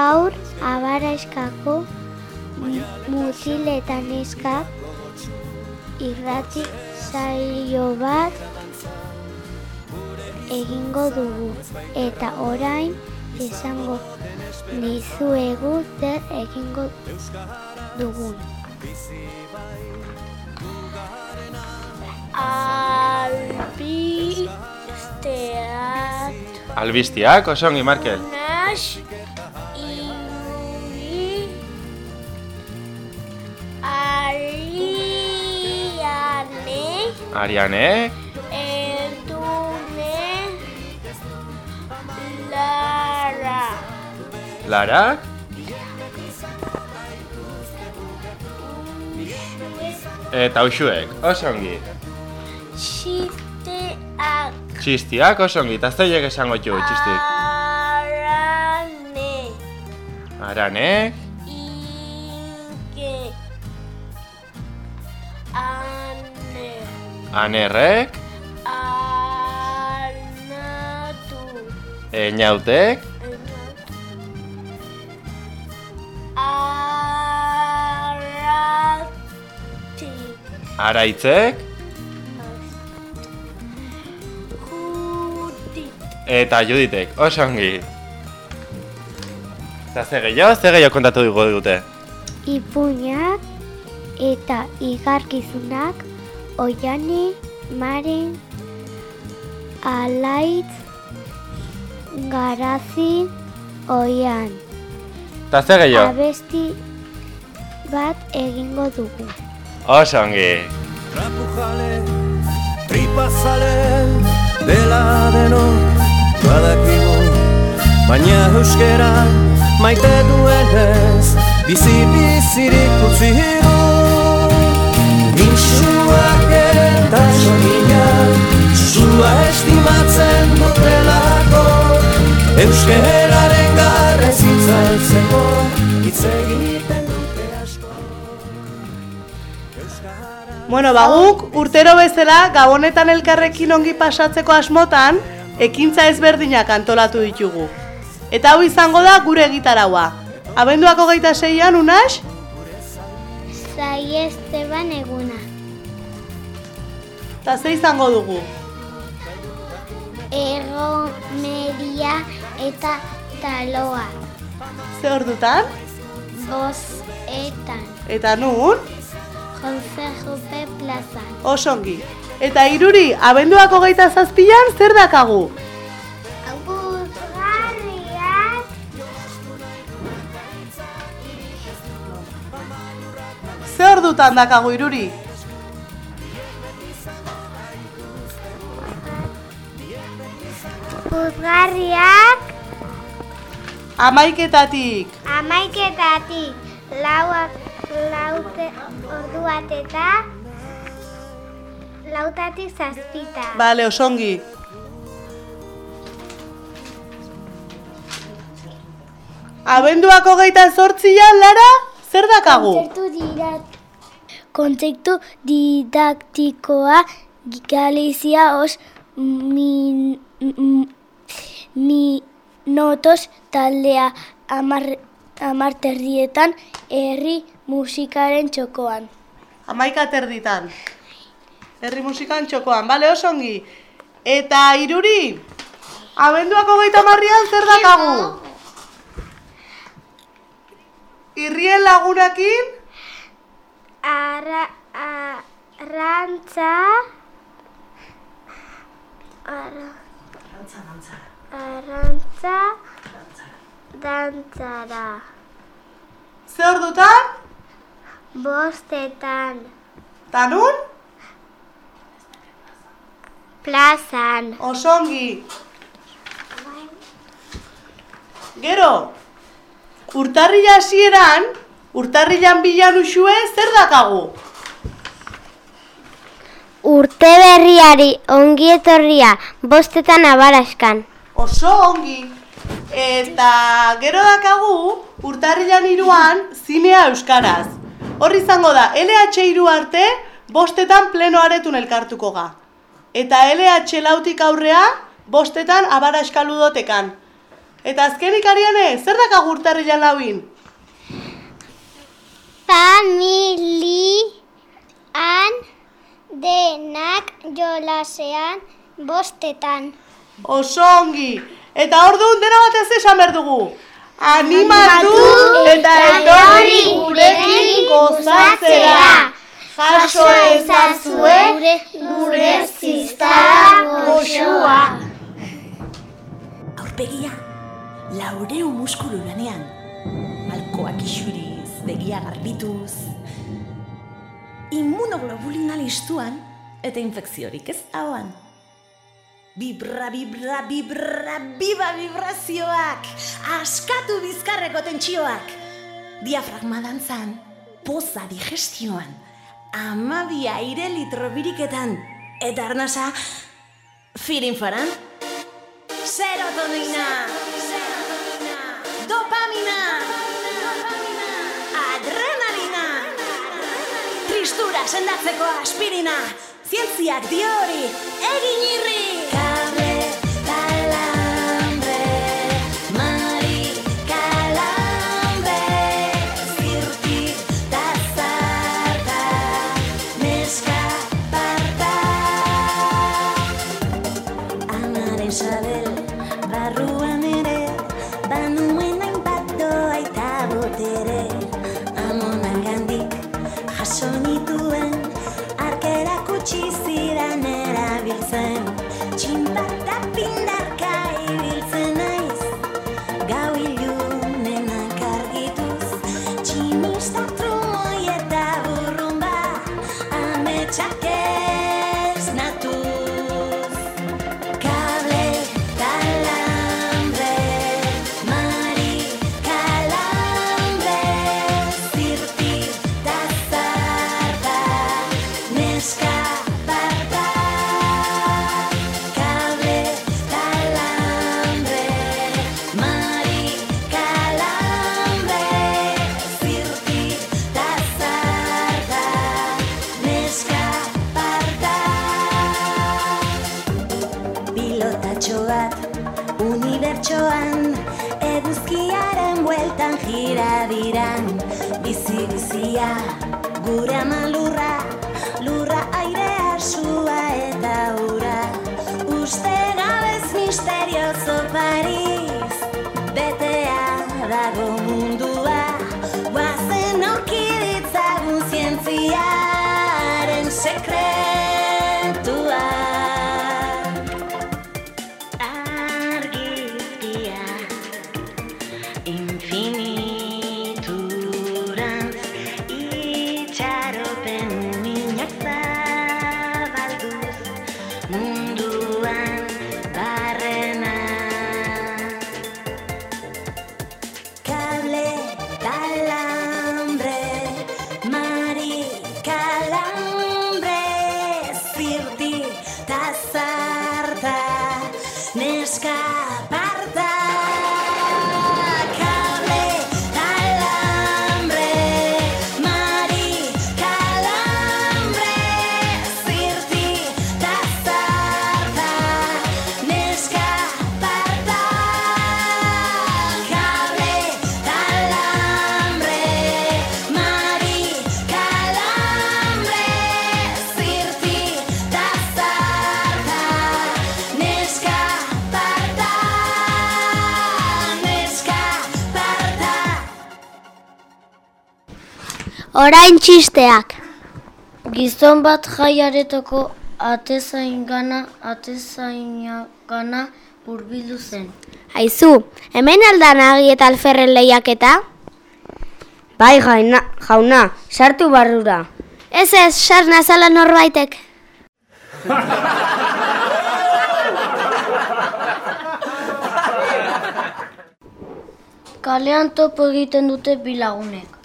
Gaur abaraiskako mutil eta neska irrati saio bat egingo dugu eta orain esango dizuegu zer egingo dugun. Albisteat Albistiak, oso ongi, Markel. Nas Ariane. Edune Lara. Lara, eta uxuek, oso ongi. Xisteak Txistiak, oso ongi, eta zeiek esango txu, txistik. Arane. Aranek, anerrek, Anatu enautek, Arati araitzek, Judit eta juditek, oso ongi. Eta ze gehiago, ze gehiago kontatu dugu dute. Ipuñak eta igarkizunak oiane, maren, alaitz, garazi, oian. Eta ze gehiago, Abesti bat egingo dugu. oso ongi. Trapujale, tripazale, dela denok badakigu Baina euskera maite duenez, bizi-bizirik utzi Isuak eta soniak, sua estimatzen dutelako Euskeraren garrezitza heltzeko, hitz egiten dute asko Bueno, ba, guk urtero bezala gabonetan elkarrekin ongi pasatzeko asmotan ekintza ezberdinak antolatu ditugu. Eta hau izango da gure gitaraua. Abenduak hogeita seian, unas? Zai Esteban eguna. Eta ze izango dugu? Erromeria eta taloa. Ze ordutan? Bozetan. Eta nun? Jose Jope plazan. Osongi. Eta iruri, abenduak hogeita zazpian, zer dakagu? Guzgarriak Ze ordutan dakagu iruri? Guzgarriak Amaiketatik. amaiketatik lauak laute ordu bat eta lautatik zazpita. Bale, osongi. Abenduak hogeita zortzian, Lara, zer dakagu? Kontzeptu didaktikoa Galizia os min, m- minutos taldea amar, amarterrietan herri musikaren txokoan. Amaika terditan. Herri musikan txokoan, bale, osongi. Eta iruri, abenduak hogeita marrian zer dakagu? Irrien lagunakin, Ara, arrantza ara, arrantza dantzara. Ze ordutan, bostetan. Tanun, plazan. Osongi. Gero, urtarrila hasieran, urtarrilan bilan usue zer dakagu? urte berriari ongi etorria bostetan abaraskan Oso ongi. Eta gero dakagu urtarrilan iruan zinea euskaraz. Hor izango da LH iru arte bostetan pleno aretun elkartuko ga. Eta LH lautik aurrea, bostetan abara eskaludotekan. Eta azkenik ariane, zer daka gurtarrilan lauin? Familian denak jolasean bostetan. Oso ongi. Eta orduan dena batez esan behar dugu. Animatu eta etorri gurekin gozatzera. Jaso ezazue gure ziztara goxua. Aurpegia, laureu muskulu lanean. Malkoak isuriz, begia garbituz. Immunoglobulina listuan eta infekziorik ez hauan. Bibra, bibra, bibra, biba vibrazioak! Askatu bizkarreko tentsioak! Diafragma dantzan, poza digestioan, amabi aire litro biriketan, eta arnasa, firinfaran, serotonina, dopamina, adrenalina, tristura sendatzeko aspirina, zientziak dio hori, egin irri! Bizi bizia Orain txisteak. Gizon bat jaiaretoko atezaingana, atezainagana hurbildu zen. Aizu, hemen aldan agi eta alferren lehiaketa? Bai jaina, jauna, sartu barrura. Ez ez, sarna zala norbaitek. Kalean topo egiten dute bilagunek.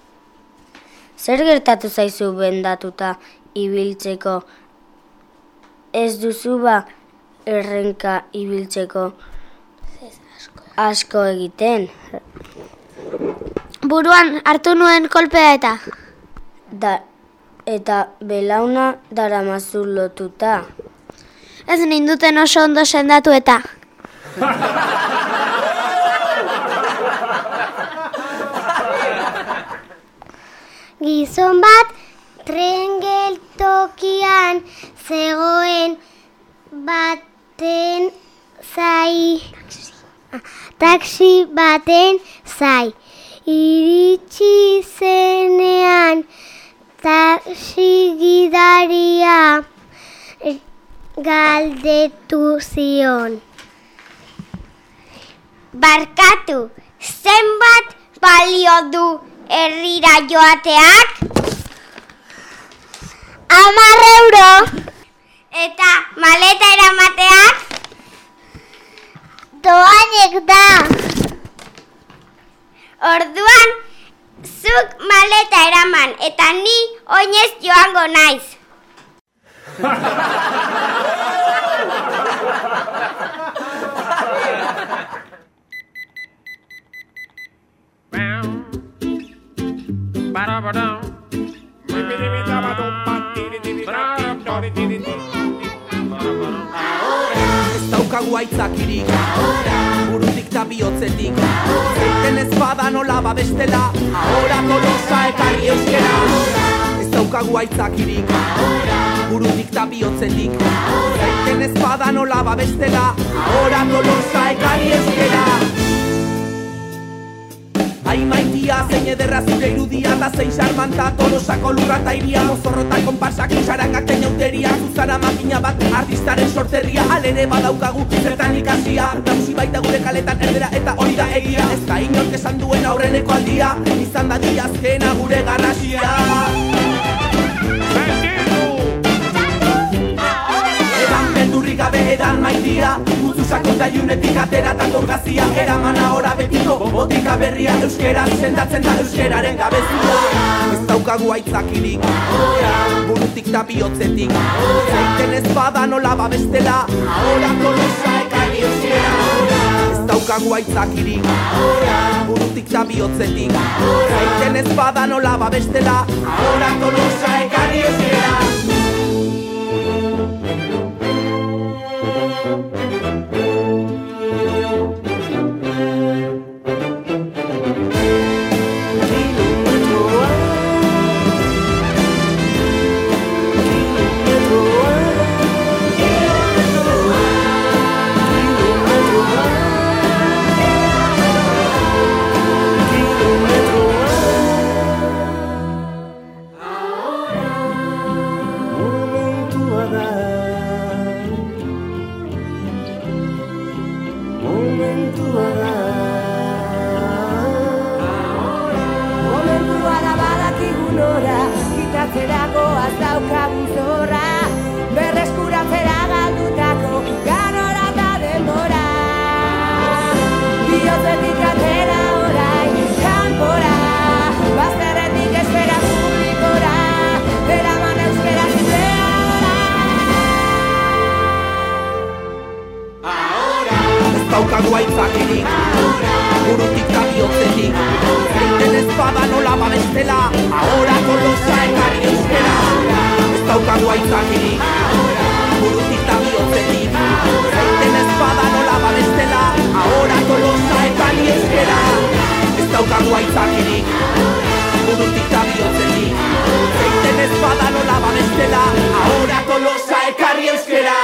Zer gertatu zaizu bendatuta ibiltzeko? Ez duzu ba errenka ibiltzeko asko egiten. Buruan hartu nuen kolpea eta. Da, eta belauna daramazu lotuta. Ez ninduten oso ondo sendatu eta. Gizon bat tren geltokian zegoen baten zai. Taxi baten zai. Iritsi zenean taxi gidaria galdetu zion. Barkatu, zenbat balio du herrira joateak? Amar euro. Eta maleta eramateak? Doainek da. Orduan, zuk maleta eraman eta ni oinez joango naiz. aitzakirik Burutik eta bihotzetik. Zeiten ez bada nola babestela. Ahora tolosa ekarri euskera. Ez daukagu aitzakirik Burutik eta bihotzetik. Zeiten ez bada nola babestela. Ahora tolosa ekarri euskera zein ederra zure irudia Ta zein xarmanta, tolosako lurra eta iria Mozorrota konparsak, sarangak tenauteria Zuzara makina bat, artistaren sorterria Alere badaukagu, zertan ikasia Nausi baita gure kaletan erdera eta hori da egia Ez da inork esan duen aurreneko aldia Izan da diazkena gure garrasia Zaiunetik atera eta torgazia Eraman ahora betiko. Botika berria Euskera sendatzen da euskeraren gabezia. Ez daukagu aitzakirik Burutik eta bihotzetik. Zeiten ez bada nola babestela Ahora tolosa ekarri euskera. Daukagu aitzakirik Burutik eta bihotzetik. Zeiten ez bada nola babestela Ahora tolosa ekarri euskera Daukagu aitzakirik Burutik da bihotzetik. Zeiten ez bada nola babestela Ahora tolosa ekarri euskera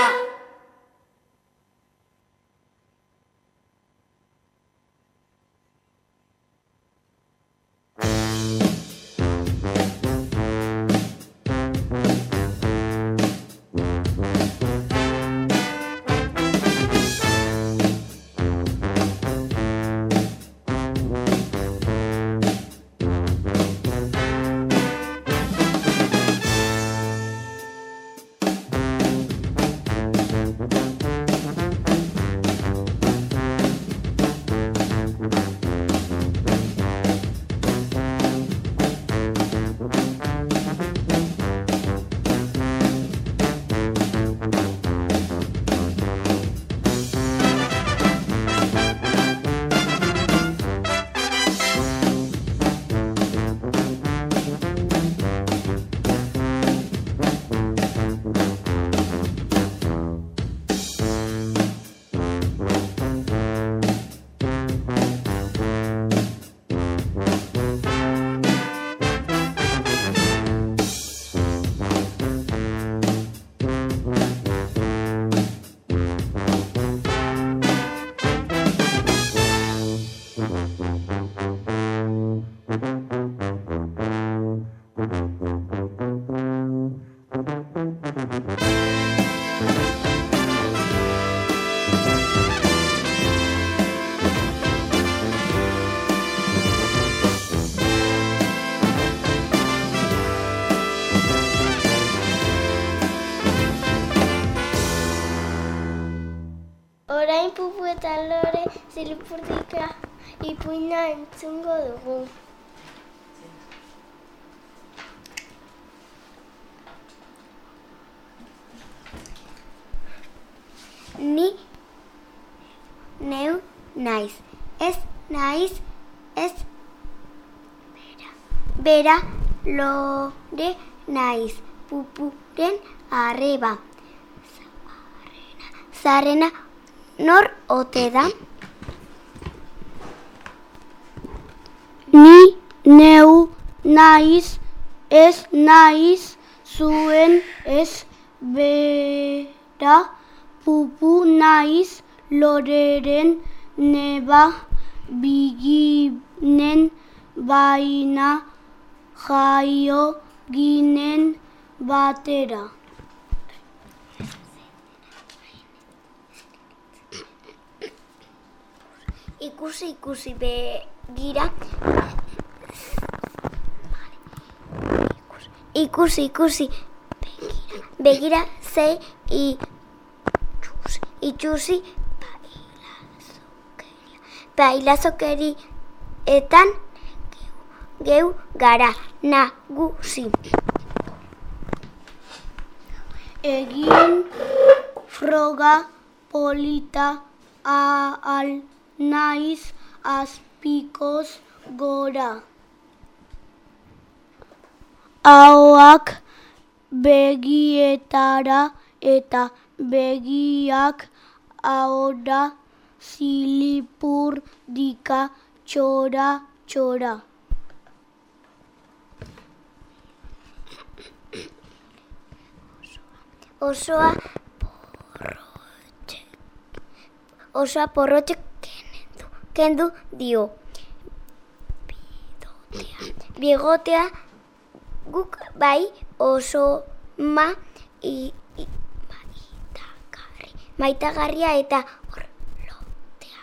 zilipurdika ipuina entzungo dugu. Ni neu naiz. Ez naiz, ez bera. Bera lore naiz. Pupuren arreba. Zarena nor ote da? Ni neu naiz, ez naiz, zuen ez bera, pupu naiz, loreren neba, biginen baina jaio ginen batera. Ikusi ikusi begira. Ikusi ikusi begira. Begira ze itxusi. Itxusi bailazokeri etan geu gara nagusi. Egin froga polita ahal naiz azpikoz gora. Ahoak begietara eta begiak ahora zilipur dika txora txora. Osoa porrotxe. Osoa porrotxe kendu, dio. Bigotea. Bigotea guk bai oso ma i, i, maitagarri. Maitagarria eta orlotea.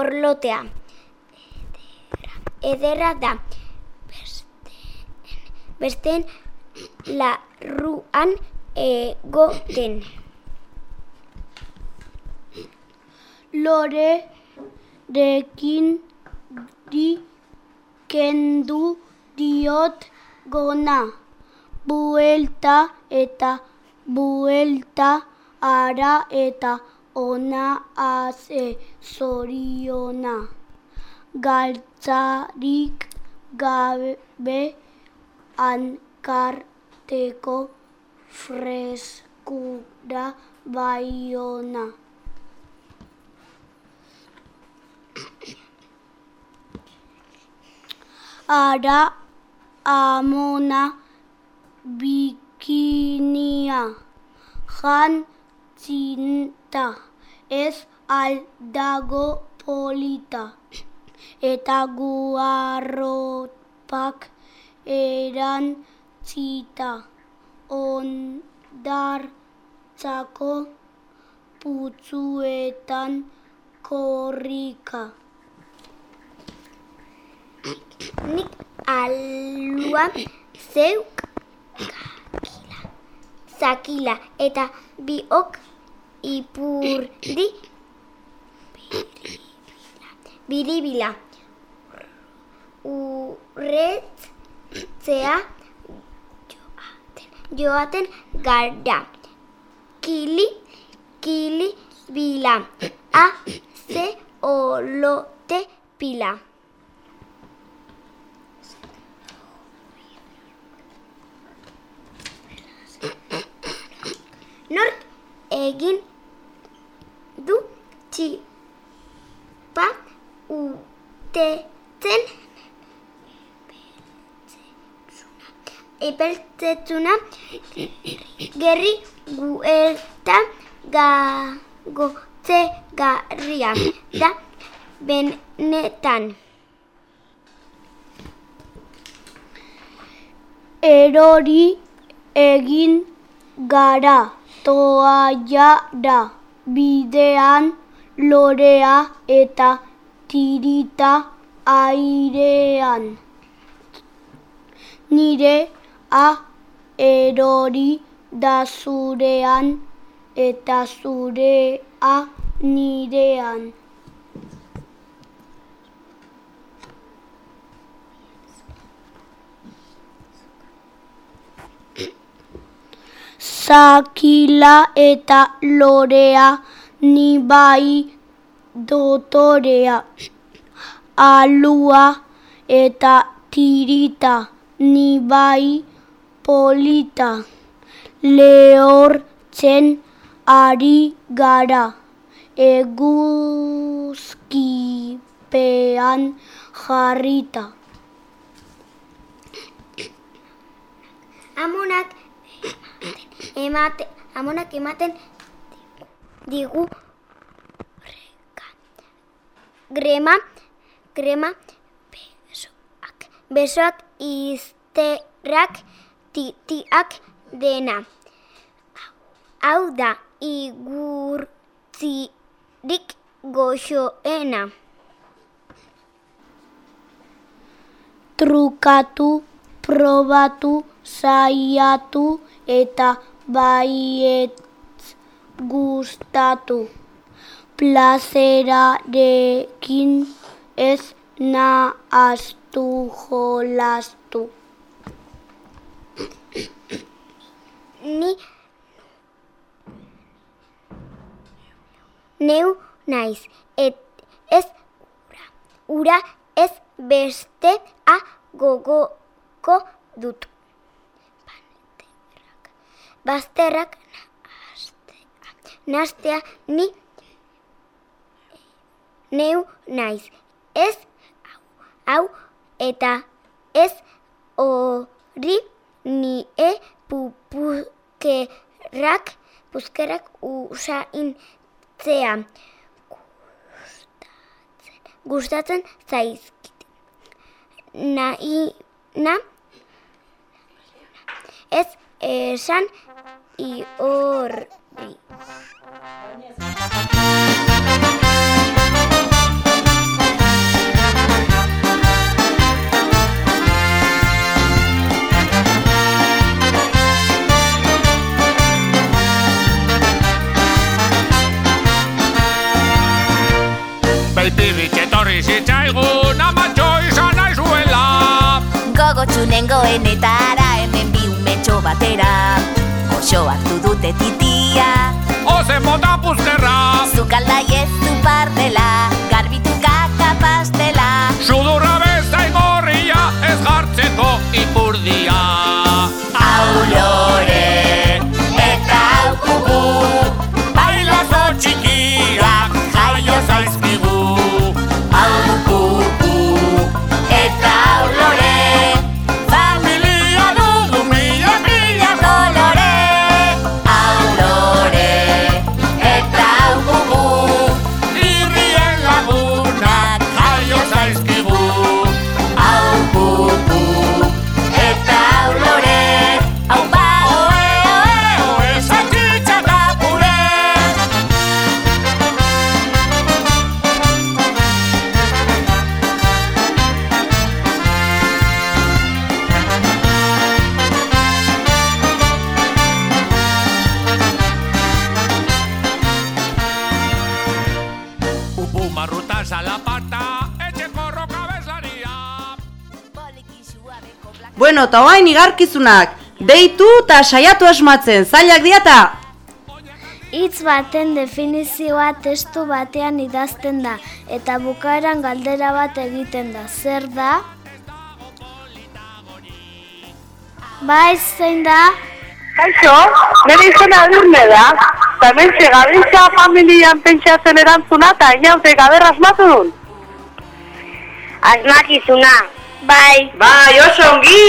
Orlotea. Ederra, ederra da. Besteen, besteen larruan egoten. Lore dekin di kendu diot gona. Buelta eta buelta ara eta ona aze zoriona. Galtzarik gabe ankarteko freskura baiona. Ara amona bikinia jan zinta ez aldago polita eta guarropak eran zita ondartzako putzuetan korrika. Nik alua zeuk kakila, zakila eta biok ipurdi biribila. Urretzea joaten, joaten gara. Kili, kili, bila. A, ze, olote, pila. Nork egin du txipa utetzen epeltzetsuna gerri guelta gagotze garria da benetan. Erori egin gara toaia da bidean lorea eta tirita airean. Nire a erori da zurean eta zurea nirean. Zakila eta lorea, ni bai dotorea. Alua eta tirita, ni bai polita. Lehortzen ari gara, eguzkipean jarrita. Amonak emate, amonak ematen digu grema, grema, besoak, besoak izterrak, titiak dena. Hau da, igurtzirik goxoena. Trukatu, probatu, saiatu eta baiet gustatu. Plazerarekin ez nahaztu jolastu. Ni neu naiz, et ez ura, ura ez beste a gogoko dut. Bazterrak nastea, ni neu naiz, ez hau, eta ez hori nie pupuskerak, puskerak usain zea gustatzen, gustatzen zaizkit. Nahi, na, ez esan i horri. Baipirrik etorri zitzaigun amatxo izan naizuela Gogotxunengoen etara batera Oso hartu dute titia. Ozen bota puzkerra. Zukalda ez pardela Garbitu kaka pastela. Sudurra bezain gorria ez jartzeko ipurdia Bueno, eta oain igarkizunak, deitu eta saiatu asmatzen, zailak diata? Hitz baten definizioa testu batean idazten da eta bukaeran galdera bat egiten da. Zer da? Bai, zein da? Kaixo, nire izena adurne da. Eta mentxe gabiltza familian pentsatzen erantzuna eta inaute gaber asmatu dun. Asmakizuna. Bai. Bai, oso ongi!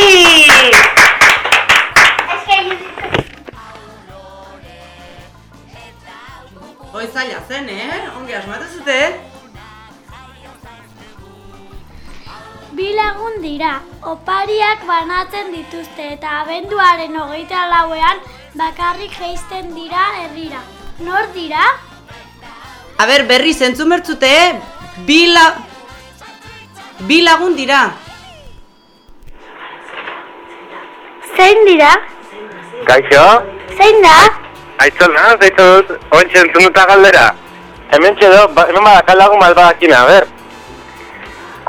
Hoi zaila zen, eh? Ongi asmatu zute? Bi lagun dira, opariak banatzen dituzte eta abenduaren hogeita lauean bakarrik geisten dira herrira. Nor dira? A ber, berri zentzun bertzute, bi la... Bi lagun dira. Zein dira? Kaixo, Zein da? aitzona, deitu dut, ointxe entzunuta galdera. Hemen txedo, ba, hemen badakal lagun malbadakin, a ber.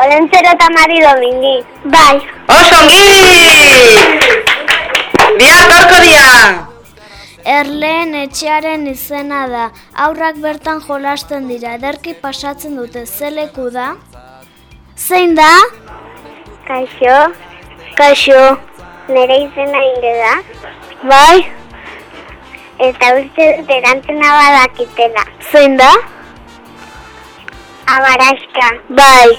Olentzero eta Mari Domingi. Bai. Osongi! Dia torko dia! Erleen etxearen izena da. Aurrak bertan jolasten dira, ederki pasatzen dute. Zeleku da? Zein da? Kaixo. Kaixo. Nere izena inde da. Bai? Eta uste dut erantzuna badakitela. Zein da? Abaraska. Bai.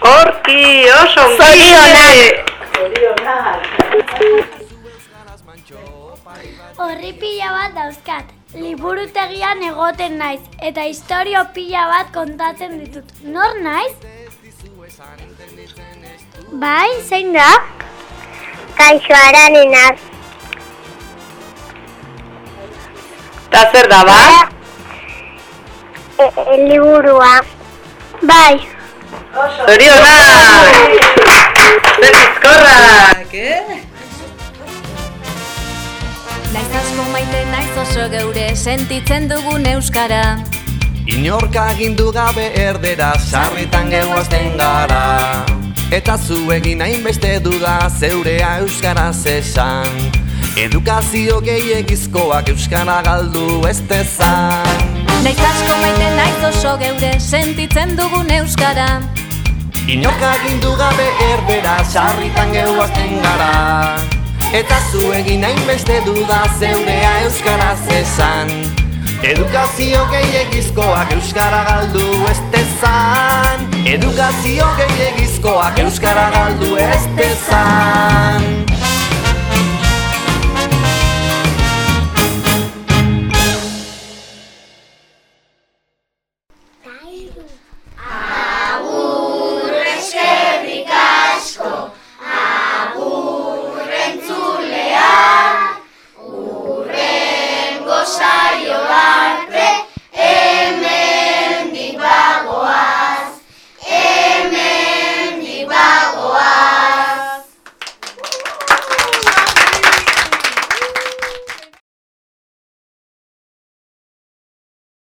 Horki, osongi! Zorionak. Zorionak! Horri pila bat dauzkat. Liburutegian egoten naiz eta historio pila bat kontatzen ditut. Nor naiz? Bai, zein da? Kaixo aranenak. Ta zer da, ba? E, e, liburua. Bai. Zorionak! Zer bizkorrak, eh? Naiz asko maite naiz oso geure sentitzen dugun euskara Inorka agindu gabe erdera sarritan gehuazten gara Eta zu egin hainbeste duda zeurea euskaraz esan. Edukazio gehiagizkoak euskara galdu ez dezan. Naiz asko maite naiz oso geure sentitzen dugun euskara. Inorka agindu gabe erdera sarritan gehuazten gara. Eta zu egin hainbeste duda zeurea euskaraz esan. Edukazio gehiagizkoak euskara galdu ez dezan. Edukazio gehiagizkoak euskara galdu ez dezan